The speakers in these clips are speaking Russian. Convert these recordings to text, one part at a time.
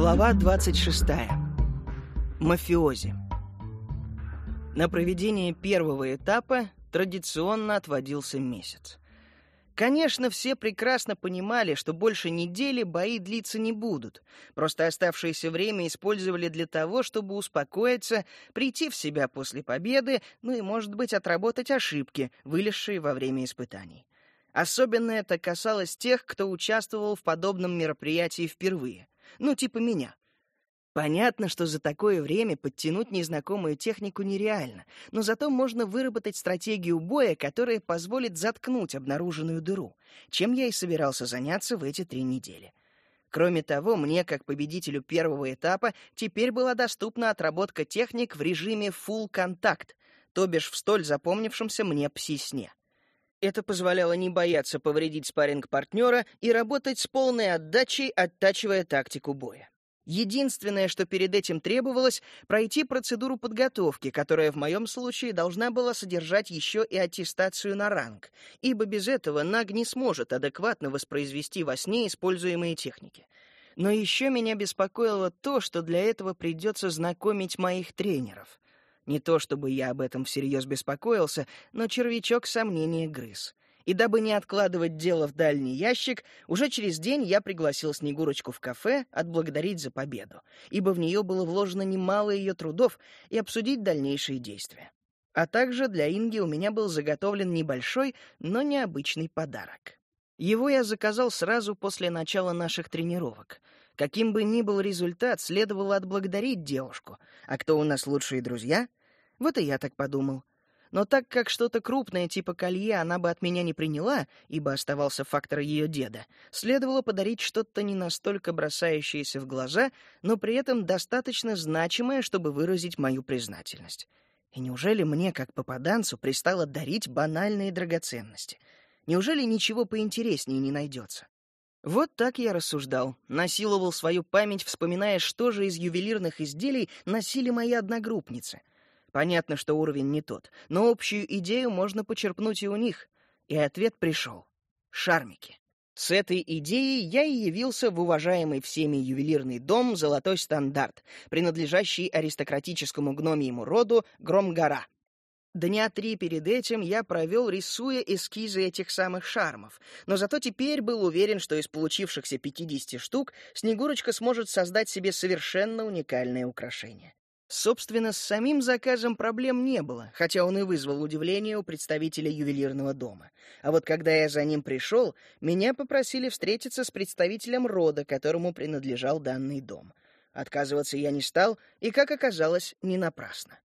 Глава 26. Мафиози. На проведение первого этапа традиционно отводился месяц. Конечно, все прекрасно понимали, что больше недели бои длиться не будут. Просто оставшееся время использовали для того, чтобы успокоиться, прийти в себя после победы, ну и, может быть, отработать ошибки, вылезшие во время испытаний. Особенно это касалось тех, кто участвовал в подобном мероприятии впервые. Ну, типа меня. Понятно, что за такое время подтянуть незнакомую технику нереально, но зато можно выработать стратегию боя, которая позволит заткнуть обнаруженную дыру, чем я и собирался заняться в эти три недели. Кроме того, мне, как победителю первого этапа, теперь была доступна отработка техник в режиме full контакт, то бишь в столь запомнившемся мне пси-сне. Это позволяло не бояться повредить спарринг партнера и работать с полной отдачей, оттачивая тактику боя. Единственное, что перед этим требовалось, пройти процедуру подготовки, которая в моем случае должна была содержать еще и аттестацию на ранг, ибо без этого НАГ не сможет адекватно воспроизвести во сне используемые техники. Но еще меня беспокоило то, что для этого придется знакомить моих тренеров. Не то чтобы я об этом всерьез беспокоился, но червячок сомнения грыз. И дабы не откладывать дело в дальний ящик, уже через день я пригласил Снегурочку в кафе отблагодарить за победу, ибо в нее было вложено немало ее трудов и обсудить дальнейшие действия. А также для Инги у меня был заготовлен небольшой, но необычный подарок. Его я заказал сразу после начала наших тренировок. Каким бы ни был результат, следовало отблагодарить девушку. А кто у нас лучшие друзья? Вот и я так подумал. Но так как что-то крупное типа колье она бы от меня не приняла, ибо оставался фактор ее деда, следовало подарить что-то не настолько бросающееся в глаза, но при этом достаточно значимое, чтобы выразить мою признательность. И неужели мне, как попаданцу, пристало дарить банальные драгоценности? Неужели ничего поинтереснее не найдется? Вот так я рассуждал, насиловал свою память, вспоминая, что же из ювелирных изделий носили мои одногруппницы — Понятно, что уровень не тот, но общую идею можно почерпнуть и у них. И ответ пришел. Шармики. С этой идеей я и явился в уважаемый всеми ювелирный дом «Золотой стандарт», принадлежащий аристократическому гномьему роду Громгора. Дня три перед этим я провел, рисуя эскизы этих самых шармов, но зато теперь был уверен, что из получившихся 50 штук Снегурочка сможет создать себе совершенно уникальное украшение. Собственно, с самим заказом проблем не было, хотя он и вызвал удивление у представителя ювелирного дома. А вот когда я за ним пришел, меня попросили встретиться с представителем рода, которому принадлежал данный дом. Отказываться я не стал, и, как оказалось, не напрасно.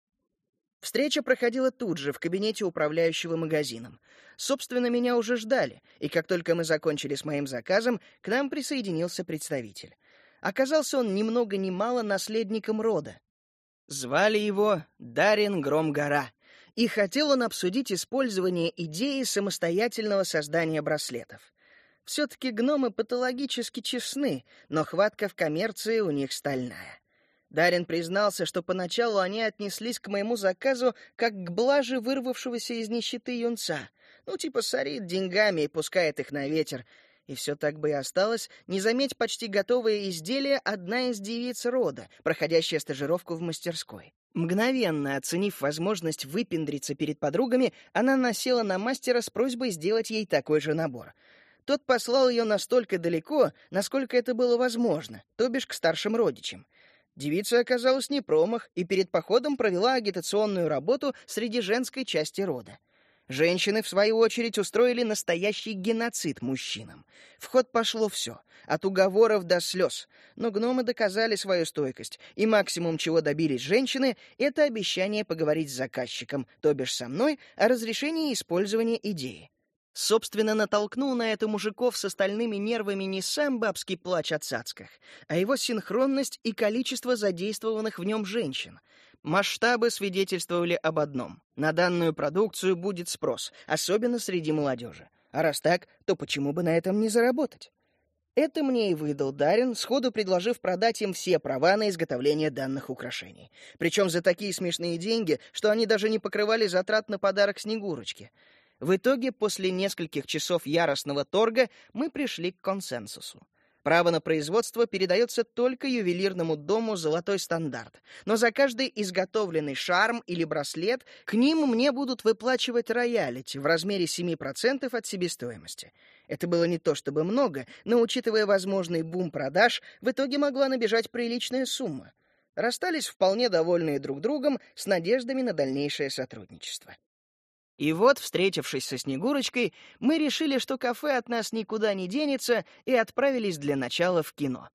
Встреча проходила тут же, в кабинете управляющего магазином. Собственно, меня уже ждали, и как только мы закончили с моим заказом, к нам присоединился представитель. Оказался он ни много ни мало наследником рода, Звали его Дарин Громгора, и хотел он обсудить использование идеи самостоятельного создания браслетов. Все-таки гномы патологически честны, но хватка в коммерции у них стальная. Дарин признался, что поначалу они отнеслись к моему заказу как к блаже вырвавшегося из нищеты юнца. Ну, типа сорит деньгами и пускает их на ветер, и все так бы и осталось, не заметь почти готовое изделие одна из девиц рода, проходящая стажировку в мастерской. Мгновенно оценив возможность выпендриться перед подругами, она насела на мастера с просьбой сделать ей такой же набор. Тот послал ее настолько далеко, насколько это было возможно, то бишь к старшим родичам. Девица оказалась не промах и перед походом провела агитационную работу среди женской части рода. Женщины, в свою очередь, устроили настоящий геноцид мужчинам. В ход пошло все, от уговоров до слез. Но гномы доказали свою стойкость, и максимум, чего добились женщины, это обещание поговорить с заказчиком, то бишь со мной, о разрешении использования идеи. Собственно, натолкнул на это мужиков с остальными нервами не сам бабский плач о цацках, а его синхронность и количество задействованных в нем женщин — Масштабы свидетельствовали об одном. На данную продукцию будет спрос, особенно среди молодежи. А раз так, то почему бы на этом не заработать? Это мне и выдал Дарин, сходу предложив продать им все права на изготовление данных украшений. Причем за такие смешные деньги, что они даже не покрывали затрат на подарок Снегурочке. В итоге, после нескольких часов яростного торга, мы пришли к консенсусу. Право на производство передается только ювелирному дому «Золотой стандарт». Но за каждый изготовленный шарм или браслет к ним мне будут выплачивать роялити в размере 7% от себестоимости. Это было не то чтобы много, но, учитывая возможный бум продаж, в итоге могла набежать приличная сумма. Расстались вполне довольные друг другом с надеждами на дальнейшее сотрудничество. И вот, встретившись со Снегурочкой, мы решили, что кафе от нас никуда не денется, и отправились для начала в кино.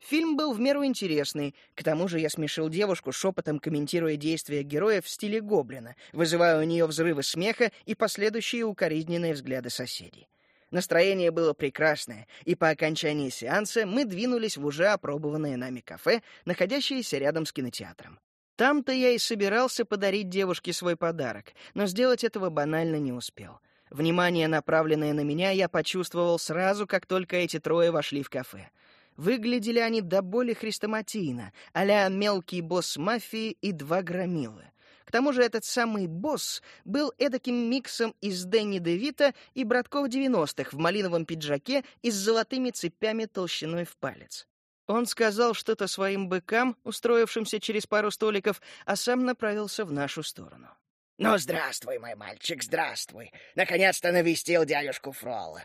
Фильм был в меру интересный, к тому же я смешил девушку, шепотом комментируя действия героев в стиле гоблина, вызывая у нее взрывы смеха и последующие укоризненные взгляды соседей. Настроение было прекрасное, и по окончании сеанса мы двинулись в уже опробованное нами кафе, находящееся рядом с кинотеатром. Там-то я и собирался подарить девушке свой подарок, но сделать этого банально не успел. Внимание, направленное на меня, я почувствовал сразу, как только эти трое вошли в кафе. Выглядели они до боли хрестоматийно, а мелкий босс мафии и два громилы. К тому же этот самый босс был эдаким миксом из Дэнни Девита и братков 90-х в малиновом пиджаке и с золотыми цепями толщиной в палец. Он сказал что-то своим быкам, устроившимся через пару столиков, а сам направился в нашу сторону. «Ну, здравствуй, мой мальчик, здравствуй! Наконец-то навестил дядюшку Фрола!»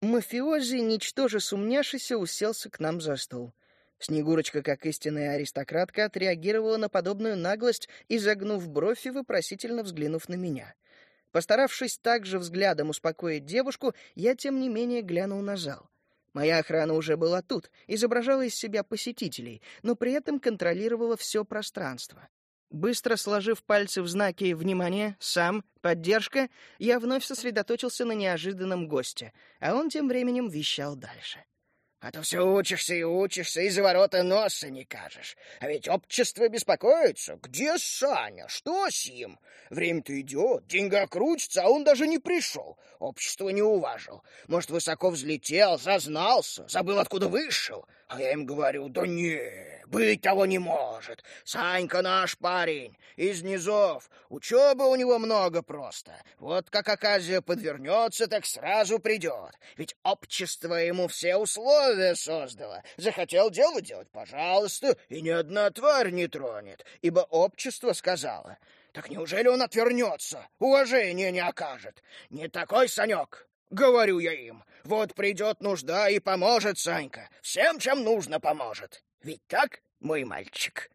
Мафиози, ничтоже сумняшися, уселся к нам за стол. Снегурочка, как истинная аристократка, отреагировала на подобную наглость, изогнув бровь и вопросительно взглянув на меня. Постаравшись также взглядом успокоить девушку, я, тем не менее, глянул на зал. Моя охрана уже была тут, изображала из себя посетителей, но при этом контролировала все пространство. Быстро сложив пальцы в знаке «Внимание», «Сам», «Поддержка», я вновь сосредоточился на неожиданном госте, а он тем временем вещал дальше. — а то все учишься и учишься, и за ворота носа не кажешь. А ведь общество беспокоится. Где Саня? Что с ним? Время-то идет, деньга крутится, а он даже не пришел. Общество не уважил. Может, высоко взлетел, зазнался, забыл, откуда вышел. А я им говорю, да не, быть того не может. Санька наш парень, из низов. Учебы у него много просто. Вот как оказия подвернется, так сразу придет. Ведь общество ему все условия создало. Захотел дело делать, пожалуйста, и ни одна тварь не тронет, ибо общество сказало. Так неужели он отвернется, уважения не окажет? Не такой Санек. Говорю я им, вот придет нужда и поможет Санька. Всем, чем нужно, поможет. Ведь так, мой мальчик?»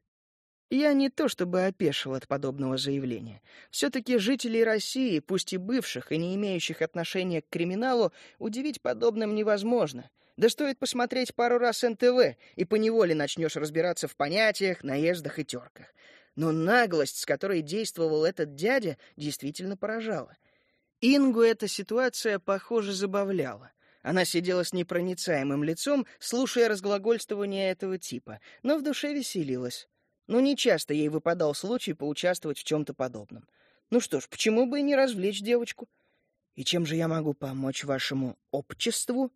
Я не то чтобы опешил от подобного заявления. Все-таки жителей России, пусть и бывших и не имеющих отношения к криминалу, удивить подобным невозможно. Да стоит посмотреть пару раз НТВ, и поневоле начнешь разбираться в понятиях, наездах и терках. Но наглость, с которой действовал этот дядя, действительно поражала. Ингу эта ситуация, похоже, забавляла. Она сидела с непроницаемым лицом, слушая разглагольствование этого типа, но в душе веселилась. Ну, нечасто ей выпадал случай поучаствовать в чем-то подобном. Ну что ж, почему бы и не развлечь девочку? И чем же я могу помочь вашему обществу?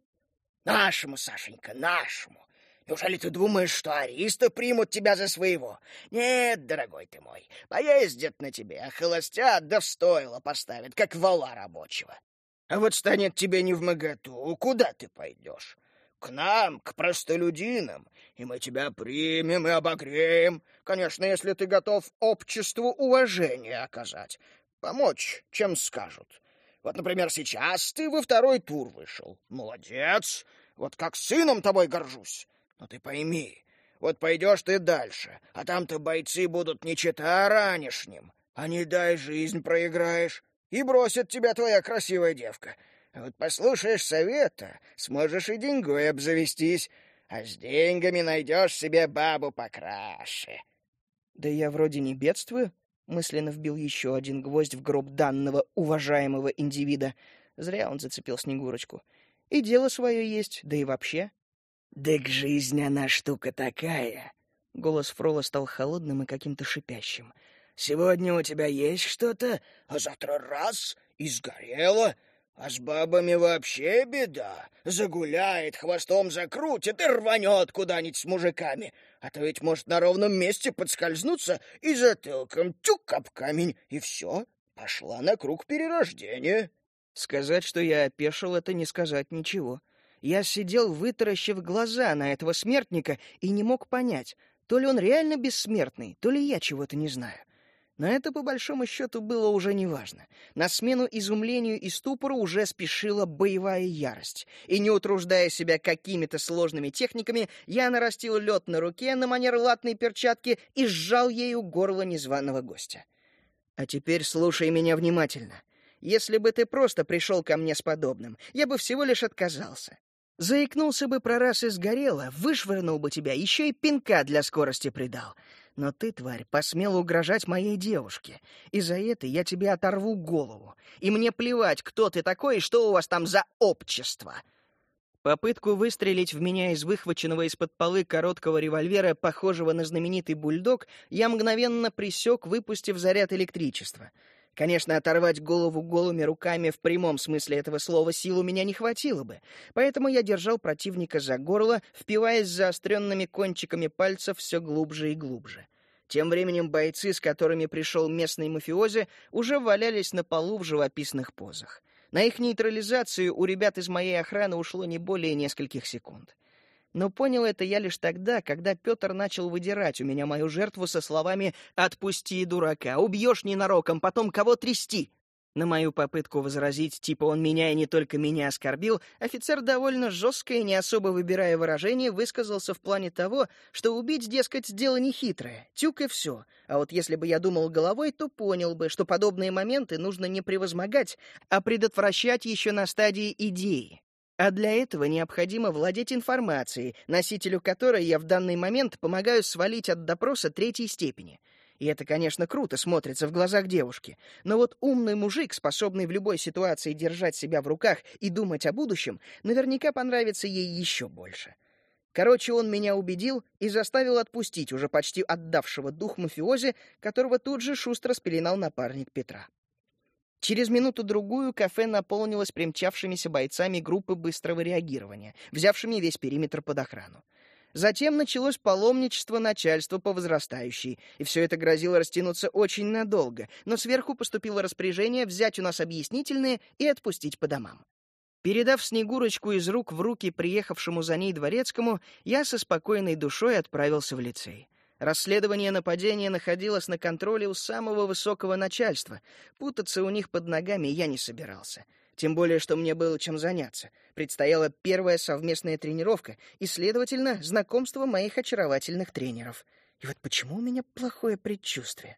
Нашему, Сашенька, нашему. Неужели ты думаешь, что аристы примут тебя за своего? Нет, дорогой ты мой, поездят на тебе, а холостят да стоило поставят, как вала рабочего. А вот станет тебе не в моготу, куда ты пойдешь? К нам, к простолюдинам, и мы тебя примем и обогреем. Конечно, если ты готов обществу уважение оказать. Помочь, чем скажут. Вот, например, сейчас ты во второй тур вышел. Молодец. Вот как сыном тобой горжусь. Но ты пойми, вот пойдешь ты дальше, а там-то бойцы будут не чета ранешним, а не дай жизнь проиграешь и бросит тебя твоя красивая девка. А вот послушаешь совета, сможешь и деньгой обзавестись, а с деньгами найдешь себе бабу покраше. Да я вроде не бедствую, мысленно вбил еще один гвоздь в гроб данного уважаемого индивида. Зря он зацепил Снегурочку. И дело свое есть, да и вообще. «Так жизнь она штука такая!» Голос Фрола стал холодным и каким-то шипящим — Сегодня у тебя есть что-то, а завтра раз — и сгорело. А с бабами вообще беда. Загуляет, хвостом закрутит и рванет куда-нибудь с мужиками. А то ведь может на ровном месте подскользнуться и затылком тюк об камень, и все, пошла на круг перерождения. Сказать, что я опешил, это не сказать ничего. Я сидел, вытаращив глаза на этого смертника, и не мог понять, то ли он реально бессмертный, то ли я чего-то не знаю. Но это, по большому счету, было уже неважно. На смену изумлению и ступору уже спешила боевая ярость. И не утруждая себя какими-то сложными техниками, я нарастил лед на руке на манер латной перчатки и сжал ею горло незваного гостя. А теперь слушай меня внимательно. Если бы ты просто пришел ко мне с подобным, я бы всего лишь отказался. Заикнулся бы про раз и сгорело, вышвырнул бы тебя, еще и пинка для скорости придал. Но ты, тварь, посмел угрожать моей девушке, и за это я тебе оторву голову. И мне плевать, кто ты такой и что у вас там за общество. Попытку выстрелить в меня из выхваченного из-под полы короткого револьвера, похожего на знаменитый бульдог, я мгновенно присек, выпустив заряд электричества — Конечно, оторвать голову голыми руками в прямом смысле этого слова сил у меня не хватило бы, поэтому я держал противника за горло, впиваясь заостренными кончиками пальцев все глубже и глубже. Тем временем бойцы, с которыми пришел местный мафиози, уже валялись на полу в живописных позах. На их нейтрализацию у ребят из моей охраны ушло не более нескольких секунд. Но понял это я лишь тогда, когда Петр начал выдирать у меня мою жертву со словами «Отпусти, дурака, убьешь ненароком, потом кого трясти?» На мою попытку возразить, типа он меня и не только меня оскорбил, офицер довольно жестко и не особо выбирая выражение, высказался в плане того, что убить, дескать, дело нехитрое, тюк и все. А вот если бы я думал головой, то понял бы, что подобные моменты нужно не превозмогать, а предотвращать еще на стадии идеи. А для этого необходимо владеть информацией, носителю которой я в данный момент помогаю свалить от допроса третьей степени. И это, конечно, круто смотрится в глазах девушки. Но вот умный мужик, способный в любой ситуации держать себя в руках и думать о будущем, наверняка понравится ей еще больше. Короче, он меня убедил и заставил отпустить уже почти отдавшего дух мафиози, которого тут же шустро спеленал напарник Петра. Через минуту-другую кафе наполнилось примчавшимися бойцами группы быстрого реагирования, взявшими весь периметр под охрану. Затем началось паломничество начальства по возрастающей, и все это грозило растянуться очень надолго, но сверху поступило распоряжение взять у нас объяснительные и отпустить по домам. Передав Снегурочку из рук в руки приехавшему за ней дворецкому, я со спокойной душой отправился в лицей. Расследование нападения находилось на контроле у самого высокого начальства. Путаться у них под ногами я не собирался. Тем более, что мне было чем заняться. Предстояла первая совместная тренировка и, следовательно, знакомство моих очаровательных тренеров. И вот почему у меня плохое предчувствие?